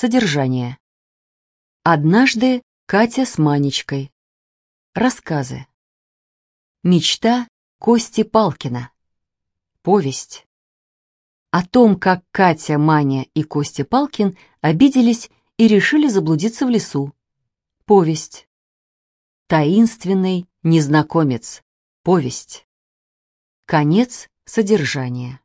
Содержание. Однажды Катя с Манечкой. Рассказы. Мечта Кости Палкина. Повесть. О том, как Катя, Маня и Костя Палкин обиделись и решили заблудиться в лесу. Повесть. Таинственный незнакомец. Повесть. Конец содержания.